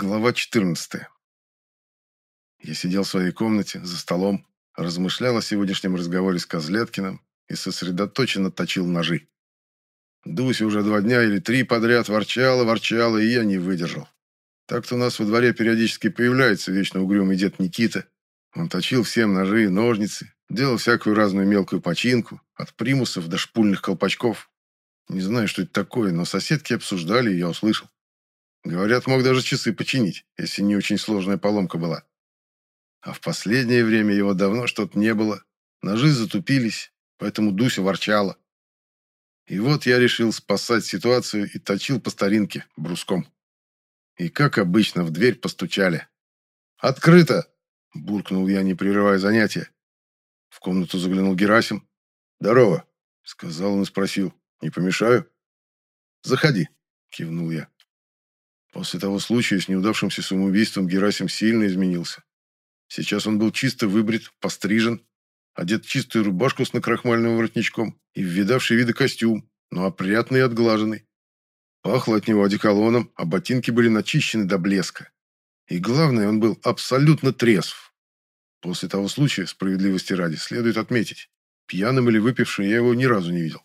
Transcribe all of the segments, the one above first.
Глава 14. Я сидел в своей комнате, за столом, размышлял о сегодняшнем разговоре с Козляткиным и сосредоточенно точил ножи. Дуся уже два дня или три подряд ворчала, ворчала, и я не выдержал. Так-то у нас во дворе периодически появляется вечно угрюмый дед Никита. Он точил всем ножи и ножницы, делал всякую разную мелкую починку, от примусов до шпульных колпачков. Не знаю, что это такое, но соседки обсуждали, и я услышал. Говорят, мог даже часы починить, если не очень сложная поломка была. А в последнее время его давно что-то не было. Ножи затупились, поэтому Дуся ворчала. И вот я решил спасать ситуацию и точил по старинке, бруском. И как обычно в дверь постучали. «Открыто!» – буркнул я, не прерывая занятия. В комнату заглянул Герасим. «Здорово!» – сказал он и спросил. «Не помешаю?» «Заходи!» – кивнул я. После того случая с неудавшимся самоубийством Герасим сильно изменился. Сейчас он был чисто выбрит, пострижен, одет в чистую рубашку с накрахмальным воротничком и в видавший виды костюм, но опрятный и отглаженный. Пахло от него одеколоном, а ботинки были начищены до блеска. И главное, он был абсолютно трезв. После того случая, справедливости ради, следует отметить, пьяным или выпившим я его ни разу не видел.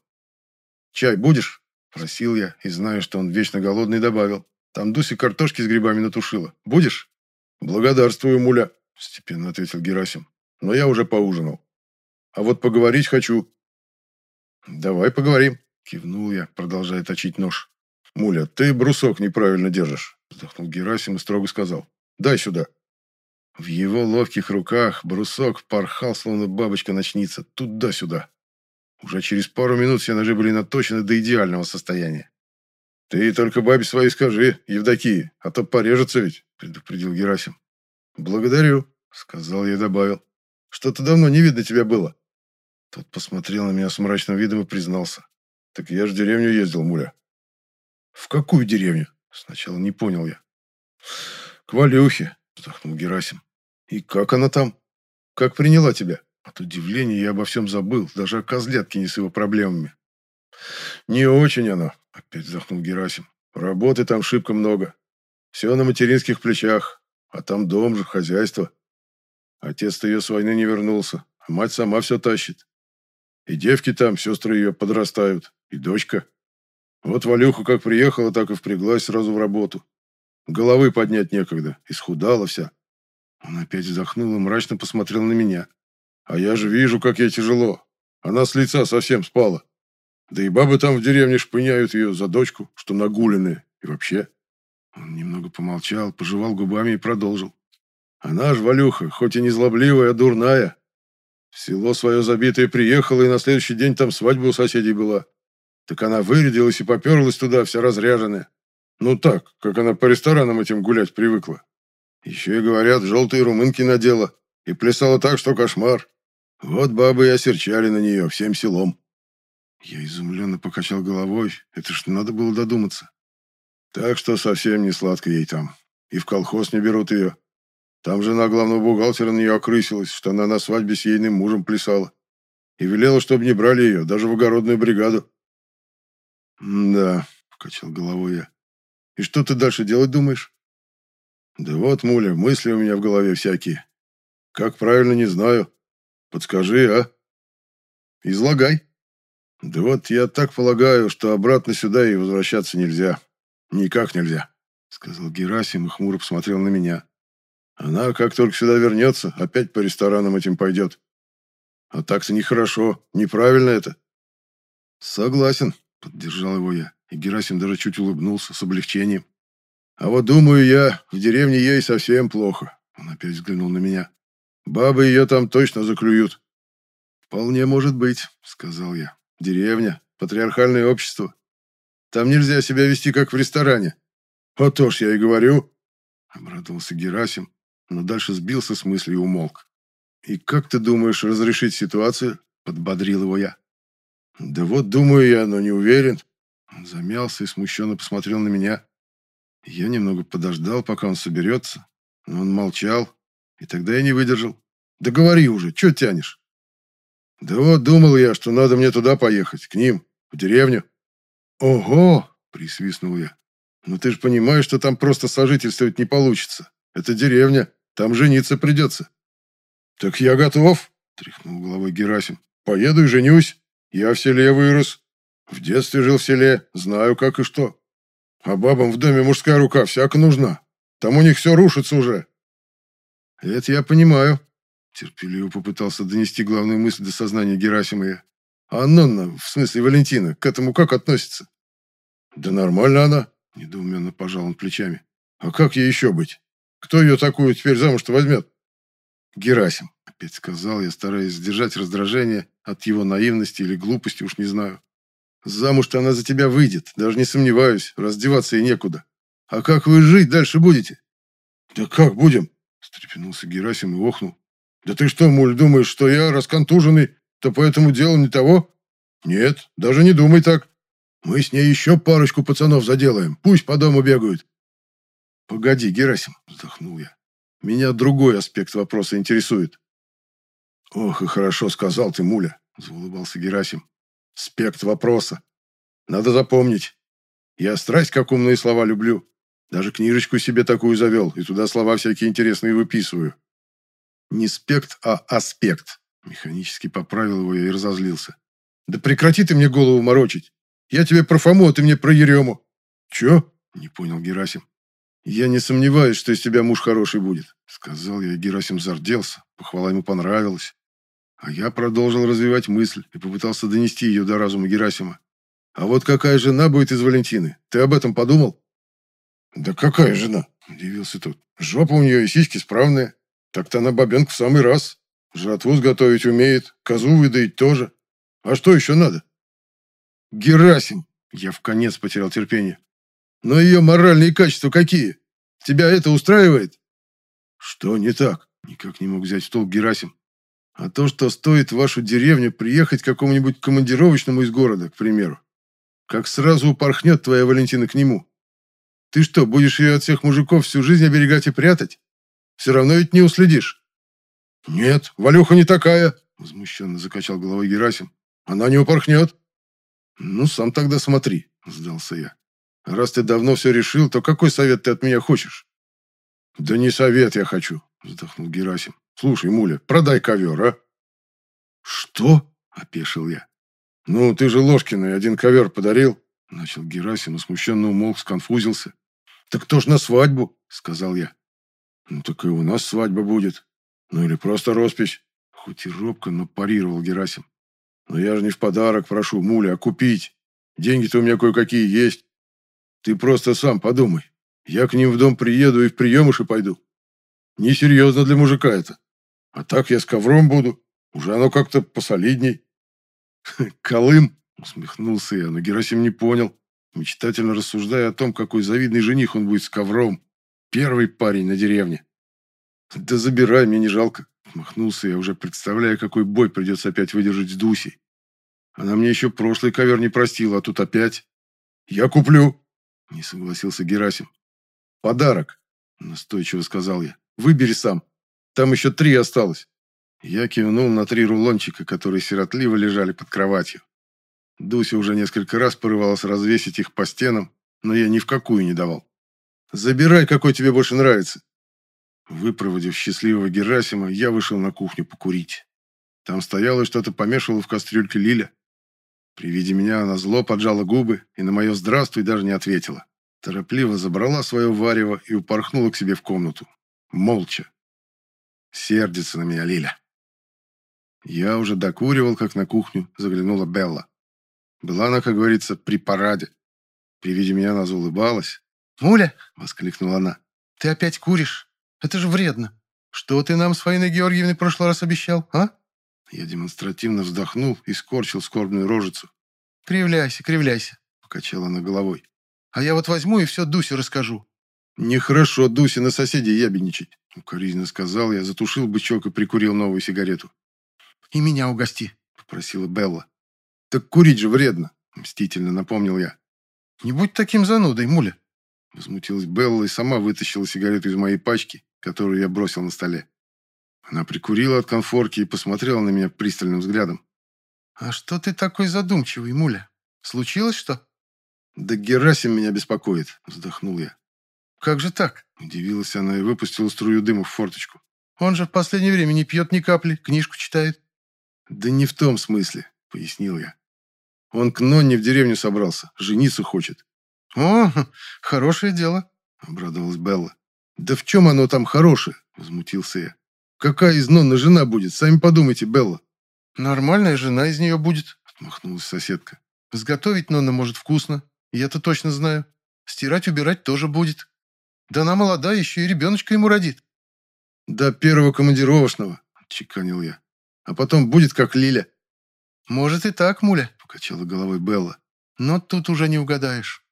«Чай будешь?» – просил я, и, зная, что он вечно голодный, добавил. Там Дуся картошки с грибами натушила. Будешь? Благодарствую, муля, степенно ответил Герасим. Но я уже поужинал. А вот поговорить хочу. Давай поговорим, кивнул я, продолжая точить нож. Муля, ты брусок неправильно держишь, вздохнул Герасим и строго сказал. Дай сюда. В его ловких руках брусок порхал, словно бабочка-ночница, туда-сюда. Уже через пару минут все ножи были наточены до идеального состояния. «Ты только бабе своей скажи, Евдокии, а то порежется ведь», — предупредил Герасим. «Благодарю», — сказал я и добавил. «Что-то давно не видно тебя было». Тот посмотрел на меня с мрачным видом и признался. «Так я же в деревню ездил, муля». «В какую деревню?» Сначала не понял я. «К Валюхе», — вздохнул Герасим. «И как она там? Как приняла тебя?» От удивления я обо всем забыл, даже о Козляткине с его проблемами. «Не очень она», — опять вздохнул Герасим. «Работы там шибко много. Все на материнских плечах, а там дом же, хозяйство. Отец-то ее с войны не вернулся, а мать сама все тащит. И девки там, сестры ее подрастают, и дочка. Вот Валюха как приехала, так и впряглась сразу в работу. Головы поднять некогда, исхудала вся». Он опять вздохнул и мрачно посмотрел на меня. «А я же вижу, как ей тяжело. Она с лица совсем спала. Да и бабы там в деревне шпыняют ее за дочку, что нагуленная. И вообще. Он немного помолчал, пожевал губами и продолжил. Она ж, Валюха, хоть и не злобливая, а дурная. В село свое забитое приехала, и на следующий день там свадьба у соседей была. Так она вырядилась и поперлась туда, вся разряженная. Ну так, как она по ресторанам этим гулять привыкла. Еще и, говорят, желтые румынки надела. И плясала так, что кошмар. Вот бабы и осерчали на нее всем селом. Я изумленно покачал головой. Это ж надо было додуматься. Так что совсем не сладко ей там. И в колхоз не берут ее. Там жена главного бухгалтера на нее окрысилась, что она на свадьбе с ейным мужем плясала. И велела, чтобы не брали ее, даже в огородную бригаду. «Да», — покачал головой я. «И что ты дальше делать думаешь?» «Да вот, муля, мысли у меня в голове всякие. Как правильно, не знаю. Подскажи, а?» «Излагай», да вот я так полагаю, что обратно сюда и возвращаться нельзя. Никак нельзя, сказал Герасим и хмуро посмотрел на меня. Она, как только сюда вернется, опять по ресторанам этим пойдет. А так-то нехорошо, неправильно это. Согласен, поддержал его я, и Герасим даже чуть улыбнулся с облегчением. А вот думаю я, в деревне ей совсем плохо. Он опять взглянул на меня. Бабы ее там точно заклюют. Вполне может быть, сказал я. Деревня, патриархальное общество. Там нельзя себя вести, как в ресторане. А то ж я и говорю. Обрадовался Герасим, но дальше сбился с мысли и умолк. И как ты думаешь разрешить ситуацию? Подбодрил его я. Да вот думаю я, но не уверен. Он замялся и смущенно посмотрел на меня. Я немного подождал, пока он соберется, но он молчал, и тогда я не выдержал. Да говори уже, что тянешь? Да вот думал я, что надо мне туда поехать, к ним, в деревню. Ого, присвистнул я. «Ну ты же понимаешь, что там просто сожительствовать не получится. Это деревня, там жениться придется». «Так я готов», — тряхнул головой Герасим. «Поеду и женюсь. Я в селе вырос. В детстве жил в селе, знаю как и что. А бабам в доме мужская рука всяко нужна. Там у них все рушится уже». «Это я понимаю», — терпеливо попытался донести главную мысль до сознания Герасима я. «А Нонна, в смысле Валентина, к этому как относится?» «Да нормально она», — недоуменно пожал он плечами. «А как ей еще быть? Кто ее такую теперь замуж-то возьмет?» «Герасим», — опять сказал я, стараясь сдержать раздражение от его наивности или глупости, уж не знаю. «Замуж-то она за тебя выйдет, даже не сомневаюсь, раздеваться ей некуда. А как вы жить дальше будете?» «Да как будем?» — встрепенулся Герасим и охнул. «Да ты что, муль, думаешь, что я расконтуженный, то по этому делу не того?» «Нет, даже не думай так. Мы с ней еще парочку пацанов заделаем, пусть по дому бегают». «Погоди, Герасим», — вздохнул я. Меня другой аспект вопроса интересует. Ох, и хорошо сказал ты, муля, заулыбался Герасим. Аспект вопроса. Надо запомнить. Я страсть как умные слова люблю. Даже книжечку себе такую завел, и туда слова всякие интересные выписываю. Не спект, а аспект. Механически поправил его и разозлился. Да прекрати ты мне голову морочить. Я тебе про Фому, а ты мне про Ерему. Че? Не понял Герасим. «Я не сомневаюсь, что из тебя муж хороший будет», — сказал я, и Герасим зарделся. Похвала ему понравилась. А я продолжил развивать мысль и попытался донести ее до разума Герасима. «А вот какая жена будет из Валентины? Ты об этом подумал?» «Да какая жена?» – удивился тот. «Жопа у нее и сиськи справные. Так-то она бабенка в самый раз. Жратву сготовить умеет, козу выдаить тоже. А что еще надо?» «Герасим!» – я в конец потерял терпение. Но ее моральные качества какие? Тебя это устраивает? Что не так? Никак не мог взять в толк Герасим. А то, что стоит в вашу деревню приехать к какому-нибудь командировочному из города, к примеру, как сразу упорхнет твоя Валентина к нему. Ты что, будешь ее от всех мужиков всю жизнь оберегать и прятать? Все равно ведь не уследишь. Нет, Валюха не такая, возмущенно закачал головой Герасим. Она не упорхнет. Ну, сам тогда смотри, сдался я. Раз ты давно все решил, то какой совет ты от меня хочешь? Да не совет я хочу, вздохнул Герасим. Слушай, Муля, продай ковер, а? Что? Опешил я. Ну, ты же Ложкиной один ковер подарил, начал Герасим и смущенно умолк, сконфузился. Так кто ж на свадьбу? Сказал я. Ну, так и у нас свадьба будет. Ну, или просто роспись. Хоть и робко, но парировал Герасим. Но я же не в подарок прошу, Муля, а купить. Деньги-то у меня кое-какие есть. Ты просто сам подумай. Я к ним в дом приеду и в приемыши пойду. Несерьезно для мужика это. А так я с ковром буду. Уже оно как-то посолидней. Колым, усмехнулся я, но Герасим не понял, мечтательно рассуждая о том, какой завидный жених он будет с ковром. Первый парень на деревне. Да забирай, мне не жалко. Махнулся я, уже представляя, какой бой придется опять выдержать с Дусей. Она мне еще прошлый ковер не простила, а тут опять. Я куплю, не согласился Герасим. Подарок, настойчиво сказал я. Выбери сам. Там еще три осталось. Я кивнул на три рулончика, которые сиротливо лежали под кроватью. Дуся уже несколько раз порывалась развесить их по стенам, но я ни в какую не давал. «Забирай, какой тебе больше нравится». Выпроводив счастливого Герасима, я вышел на кухню покурить. Там стояло и что-то помешивало в кастрюльке Лиля. При виде меня она зло поджала губы и на мое «здравствуй» даже не ответила. Торопливо забрала свое варево и упорхнула к себе в комнату. Молча. Сердится на меня Лиля. Я уже докуривал, как на кухню заглянула Белла. Была она, как говорится, при параде. При виде меня она заулыбалась. «Муля!» — воскликнула она. «Ты опять куришь? Это же вредно. Что ты нам с Фаиной Георгиевной в прошлый раз обещал, а?» Я демонстративно вздохнул и скорчил скорбную рожицу. «Кривляйся, кривляйся», — покачала она головой. «А я вот возьму и все Дусе расскажу». «Нехорошо Дусе на соседей ябедничать», — укоризненно сказал я, затушил бычок и прикурил новую сигарету. «И меня угости», — попросила Белла. «Так курить же вредно», — мстительно напомнил я. «Не будь таким занудой, муля», — возмутилась Белла и сама вытащила сигарету из моей пачки, которую я бросил на столе. Она прикурила от конфорки и посмотрела на меня пристальным взглядом. «А что ты такой задумчивый, Муля? Случилось что?» «Да Герасим меня беспокоит», — вздохнул я. «Как же так?» — удивилась она и выпустила струю дыма в форточку. «Он же в последнее время не пьет ни капли, книжку читает». «Да не в том смысле», — пояснил я. «Он к Нонне в деревню собрался, жениться хочет». «О, хорошее дело», — обрадовалась Белла. «Да в чем оно там хорошее?» — возмутился я. «Какая из Нонны жена будет? Сами подумайте, Белла». «Нормальная жена из нее будет», — отмахнулась соседка. «Сготовить Нонна может вкусно, я-то точно знаю. Стирать, убирать тоже будет. Да она молодая, еще и ребеночка ему родит». «До первого командировочного», — чеканил я. «А потом будет как Лиля». «Может и так, Муля», — покачала головой Белла. «Но тут уже не угадаешь.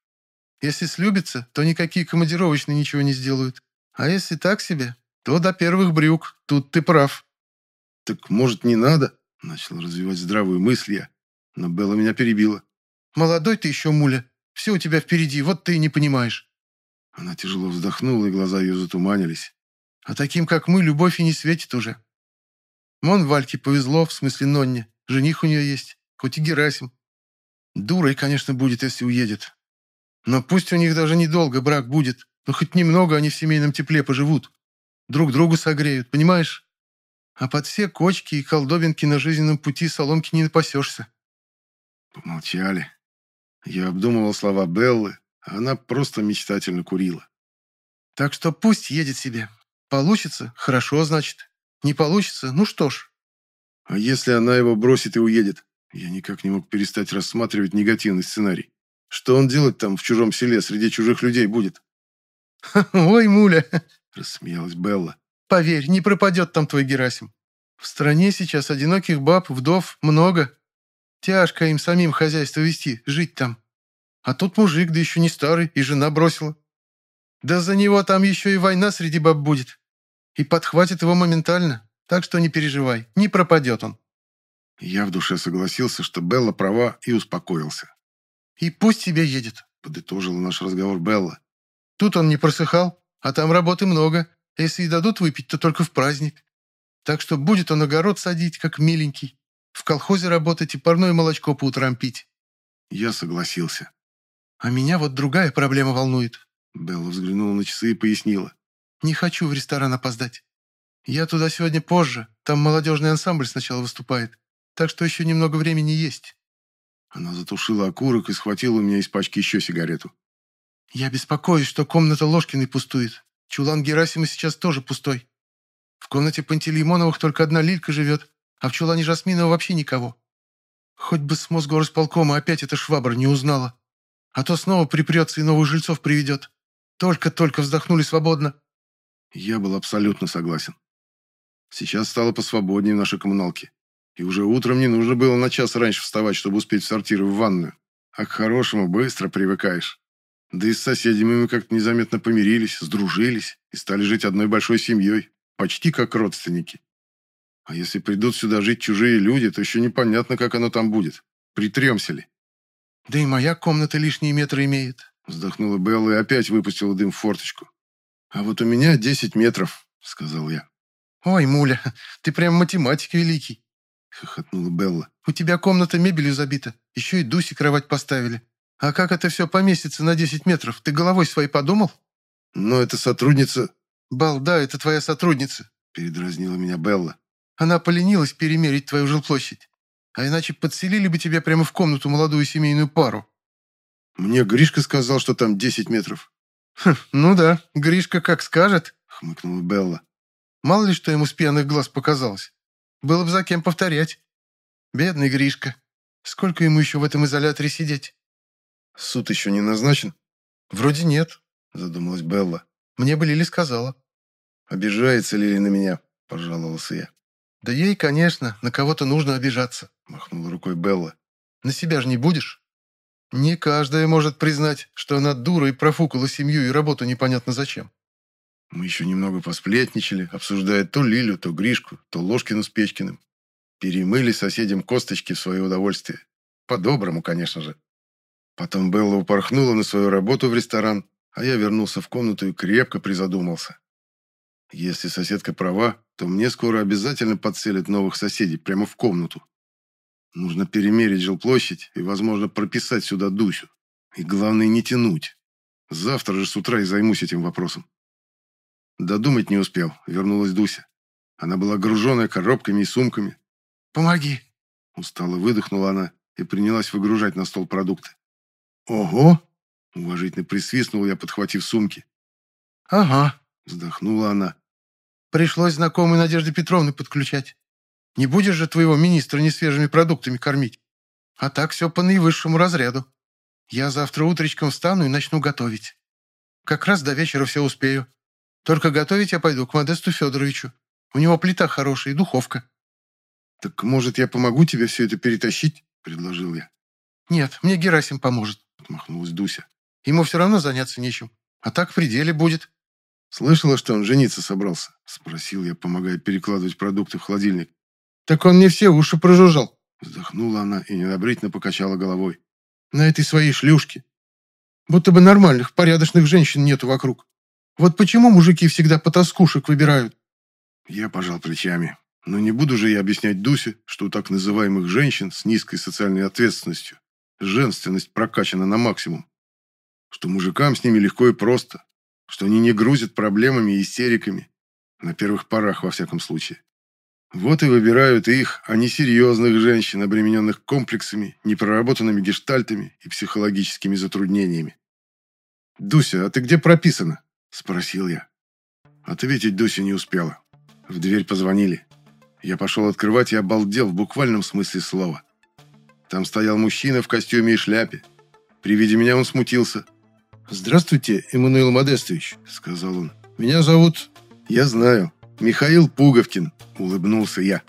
Если слюбится, то никакие командировочные ничего не сделают. А если так себе, то до первых брюк. Тут ты прав». «Так, может, не надо?» — начал развивать здравую мысль я. Но Белла меня перебила. «Молодой ты еще, Муля. Все у тебя впереди, вот ты и не понимаешь». Она тяжело вздохнула, и глаза ее затуманились. «А таким, как мы, любовь и не светит уже. Вон Вальке повезло, в смысле Нонне. Жених у нее есть, хоть и Герасим. Дурой, конечно, будет, если уедет. Но пусть у них даже недолго брак будет, но хоть немного они в семейном тепле поживут. Друг другу согреют, понимаешь? А под все кочки и колдобинки на жизненном пути соломки не напасешься. Помолчали. Я обдумывал слова Беллы, а она просто мечтательно курила. Так что пусть едет себе. Получится – хорошо, значит. Не получится – ну что ж. А если она его бросит и уедет? Я никак не мог перестать рассматривать негативный сценарий. Что он делать там в чужом селе среди чужих людей будет? «Ой, муля!» – рассмеялась Белла. «Поверь, не пропадет там твой Герасим. В стране сейчас одиноких баб, вдов много. Тяжко им самим хозяйство вести, жить там. А тут мужик, да еще не старый, и жена бросила. Да за него там еще и война среди баб будет. И подхватит его моментально. Так что не переживай, не пропадет он». Я в душе согласился, что Белла права, и успокоился. «И пусть себе едет», — подытожила наш разговор Белла. «Тут он не просыхал, а там работы много. Если и дадут выпить, то только в праздник. Так что будет он огород садить, как миленький. В колхозе работать и парное молочко по утрам пить». Я согласился. «А меня вот другая проблема волнует». Белла взглянула на часы и пояснила. «Не хочу в ресторан опоздать. Я туда сегодня позже. Там молодежный ансамбль сначала выступает. Так что еще немного времени есть. Она затушила окурок и схватила у меня из пачки еще сигарету. «Я беспокоюсь, что комната Ложкиной пустует. Чулан Герасима сейчас тоже пустой. В комнате Пантелеймоновых только одна Лилька живет, а в чулане Жасминова вообще никого. Хоть бы с Мосгорисполкома опять эта швабра не узнала. А то снова припрется и новых жильцов приведет. Только-только вздохнули свободно». Я был абсолютно согласен. Сейчас стало посвободнее в нашей коммуналке. И уже утром не нужно было на час раньше вставать, чтобы успеть в сортир и в ванную. А к хорошему быстро привыкаешь. Да и с соседями мы как-то незаметно помирились, сдружились и стали жить одной большой семьей, почти как родственники. А если придут сюда жить чужие люди, то еще непонятно, как оно там будет. Притремся ли? «Да и моя комната лишние метры имеет», вздохнула Белла и опять выпустила дым в форточку. «А вот у меня десять метров», — сказал я. «Ой, Муля, ты прям математик великий», — хохотнула Белла. «У тебя комната мебелью забита. Еще и Дуси кровать поставили. А как это все поместится на 10 метров? Ты головой своей подумал?» «Но это сотрудница...» «Балда, это твоя сотрудница», — передразнила меня Белла. «Она поленилась перемерить твою жилплощадь. А иначе подселили бы тебя прямо в комнату молодую семейную пару». «Мне Гришка сказал, что там 10 метров». «Хм, ну да, Гришка как скажет», — хмыкнула Белла. «Мало ли, что ему с пьяных глаз показалось». Было бы за кем повторять. Бедный Гришка. Сколько ему еще в этом изоляторе сидеть? Суд еще не назначен? Вроде нет, задумалась Белла. Мне бы Лили сказала. Обижается Лили на меня, пожаловался я. Да ей, конечно, на кого-то нужно обижаться, махнула рукой Белла. На себя же не будешь? Не каждая может признать, что она дура и профукала семью и работу непонятно зачем. Мы еще немного посплетничали, обсуждая то Лилю, то Гришку, то Ложкину с Печкиным. Перемыли соседям косточки в свое удовольствие. По-доброму, конечно же. Потом Белла упорхнула на свою работу в ресторан, а я вернулся в комнату и крепко призадумался. Если соседка права, то мне скоро обязательно подселят новых соседей прямо в комнату. Нужно перемерить жилплощадь и, возможно, прописать сюда Дусю. И главное, не тянуть. Завтра же с утра и займусь этим вопросом. Додумать не успел, вернулась Дуся. Она была груженная коробками и сумками. «Помоги!» Устало выдохнула она и принялась выгружать на стол продукты. «Ого!» — уважительно присвистнул я, подхватив сумки. «Ага», — вздохнула она. «Пришлось знакомой Надежды Петровны подключать. Не будешь же твоего министра несвежими продуктами кормить? А так все по наивысшему разряду. Я завтра утречком встану и начну готовить. Как раз до вечера все успею. Только готовить я пойду к Модесту Федоровичу. У него плита хорошая и духовка». «Так, может, я помогу тебе все это перетащить?» — предложил я. «Нет, мне Герасим поможет», — отмахнулась Дуся. «Ему все равно заняться нечем. А так в пределе будет». «Слышала, что он жениться собрался?» — спросил я, помогая перекладывать продукты в холодильник. «Так он мне все уши прожужжал», — вздохнула она и недобрительно покачала головой. «На этой своей шлюшке. Будто бы нормальных, порядочных женщин нету вокруг. Вот почему мужики всегда потаскушек выбирают?» Я пожал плечами. Но не буду же я объяснять Дусе, что у так называемых женщин с низкой социальной ответственностью женственность прокачана на максимум. Что мужикам с ними легко и просто. Что они не грузят проблемами и истериками. На первых порах, во всяком случае. Вот и выбирают их, а не серьезных женщин, обремененных комплексами, непроработанными гештальтами и психологическими затруднениями. «Дуся, а ты где прописана?» – спросил я. Ответить Дуся не успела. В дверь позвонили. Я пошел открывать и обалдел в буквальном смысле слова. Там стоял мужчина в костюме и шляпе. При виде меня он смутился. «Здравствуйте, Эммануил Модестович», — сказал он. «Меня зовут...» «Я знаю. Михаил Пуговкин», — улыбнулся я.